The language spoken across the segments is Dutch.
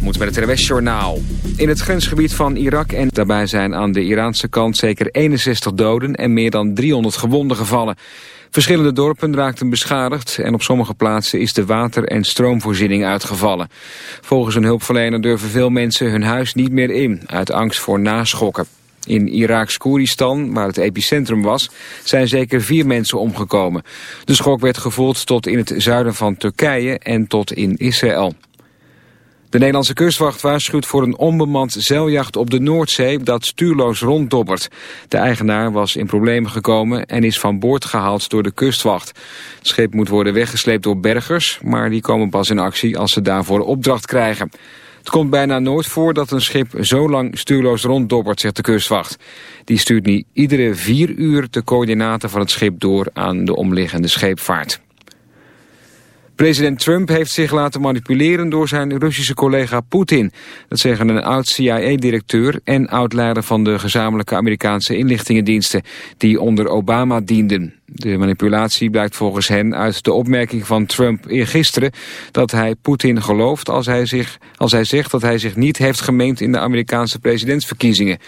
moet met het RWS Journaal. In het grensgebied van Irak en daarbij zijn aan de Iraanse kant zeker 61 doden en meer dan 300 gewonden gevallen. Verschillende dorpen raakten beschadigd en op sommige plaatsen is de water- en stroomvoorziening uitgevallen. Volgens een hulpverlener durven veel mensen hun huis niet meer in, uit angst voor naschokken. In Iraks Koeristan, waar het epicentrum was, zijn zeker vier mensen omgekomen. De schok werd gevoeld tot in het zuiden van Turkije en tot in Israël. De Nederlandse kustwacht waarschuwt voor een onbemand zeiljacht op de Noordzee dat stuurloos ronddobbert. De eigenaar was in problemen gekomen en is van boord gehaald door de kustwacht. Het schip moet worden weggesleept door bergers, maar die komen pas in actie als ze daarvoor opdracht krijgen. Het komt bijna nooit voor dat een schip zo lang stuurloos ronddobbert, zegt de kustwacht. Die stuurt niet iedere vier uur de coördinaten van het schip door aan de omliggende scheepvaart. President Trump heeft zich laten manipuleren door zijn Russische collega Poetin. Dat zeggen een oud-CIA-directeur en oud-leider van de gezamenlijke Amerikaanse inlichtingendiensten, die onder Obama dienden. De manipulatie blijkt volgens hen uit de opmerking van Trump eergisteren dat hij Poetin gelooft als hij, zich, als hij zegt dat hij zich niet heeft gemeend in de Amerikaanse presidentsverkiezingen.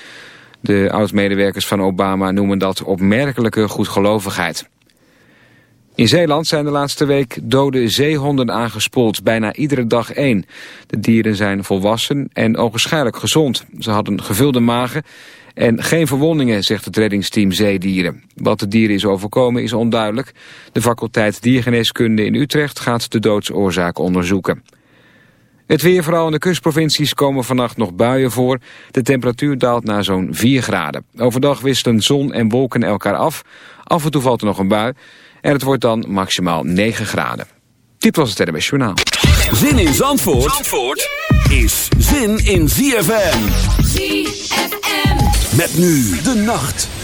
De oud-medewerkers van Obama noemen dat opmerkelijke goedgelovigheid. In Zeeland zijn de laatste week dode zeehonden aangespoeld, bijna iedere dag één. De dieren zijn volwassen en ogenschijnlijk gezond. Ze hadden gevulde magen en geen verwondingen, zegt het reddingsteam Zeedieren. Wat de dieren is overkomen is onduidelijk. De faculteit Diergeneeskunde in Utrecht gaat de doodsoorzaak onderzoeken. Het weer, vooral in de kustprovincies, komen vannacht nog buien voor. De temperatuur daalt naar zo'n 4 graden. Overdag wisselen zon en wolken elkaar af. Af en toe valt er nog een bui. En het wordt dan maximaal 9 graden. Dit was het RMS Journaal. Zin in Zandvoort, Zandvoort is zin in ZFM. ZFM. Met nu de nacht.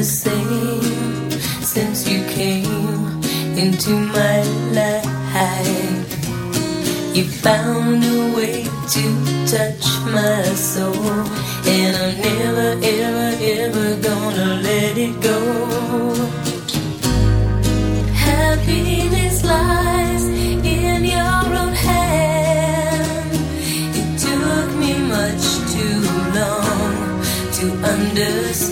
the same since you came into my life. You found a way to touch my soul, and I'm never, ever, ever gonna let it go. Happiness lies in your own. It took me much too long to understand.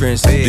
friends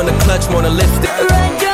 in the clutch more than lipstick.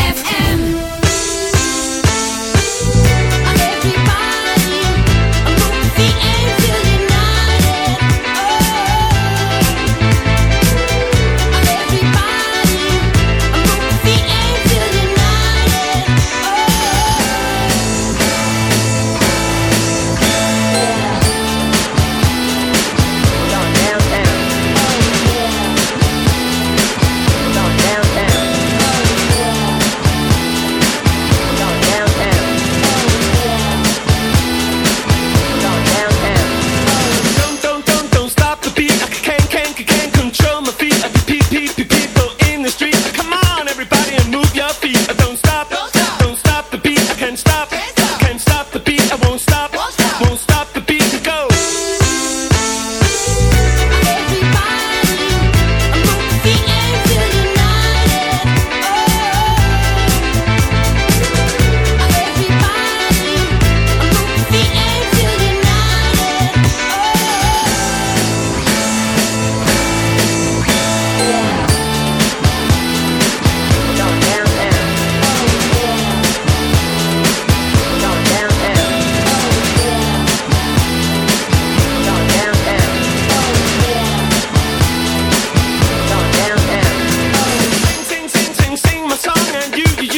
song and you, you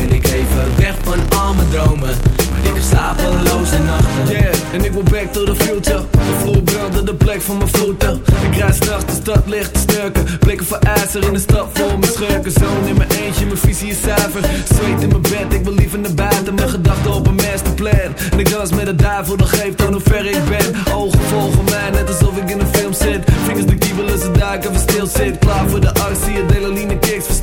ben ik even weg van al mijn dromen. Ik heb slapeloze nachten. Yeah, en ik wil back to the future. De vloer brandde de plek van mijn voeten. Ik rijd nachts de stad licht te snurken. Blikken voor ijzer in de stad vol mijn schurken. Zoon in mijn eentje, mijn visie is zuiver. Zweet in mijn bed, ik wil liever naar buiten. Mijn gedachten op een masterplan. En ik dans met de duivel, dat geeft aan hoe ver ik ben. Ogen volgen mij, net alsof ik in een film zit. Vingers de kiebelen, ze duiken, we stil zit. Klaar voor de arts,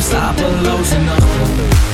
Slapeloze nachten.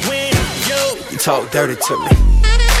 talk dirty to me.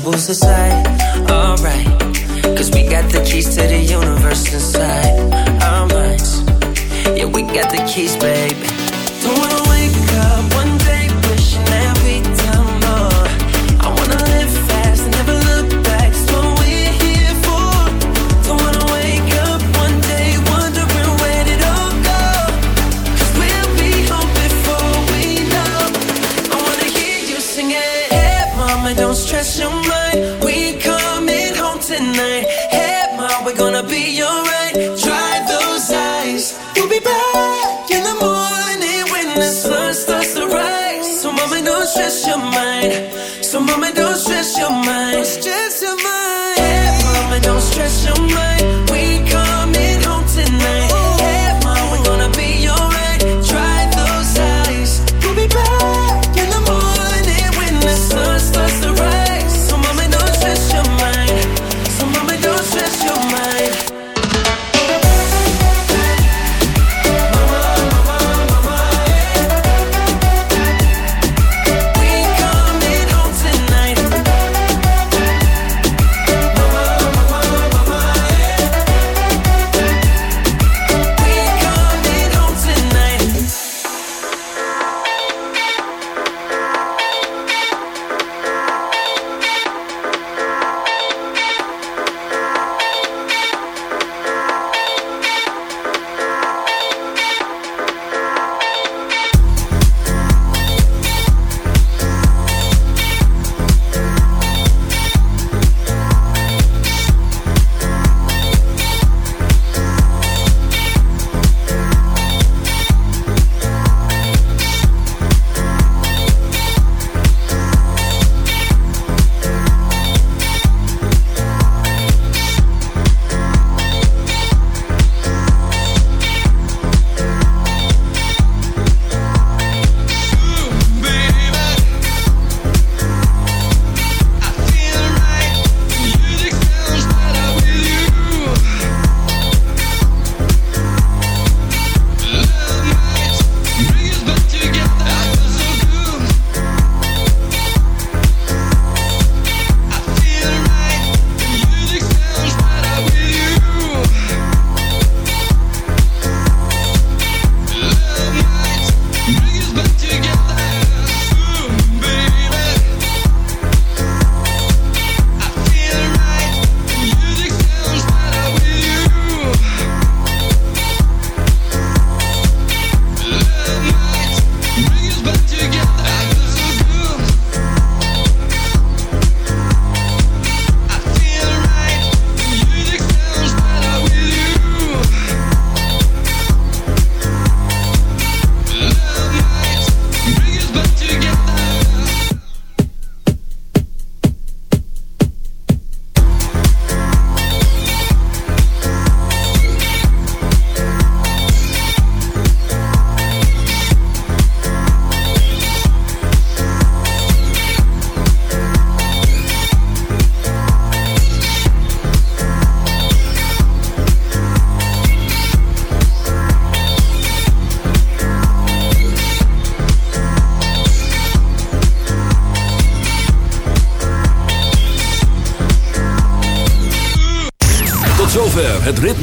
você sabe.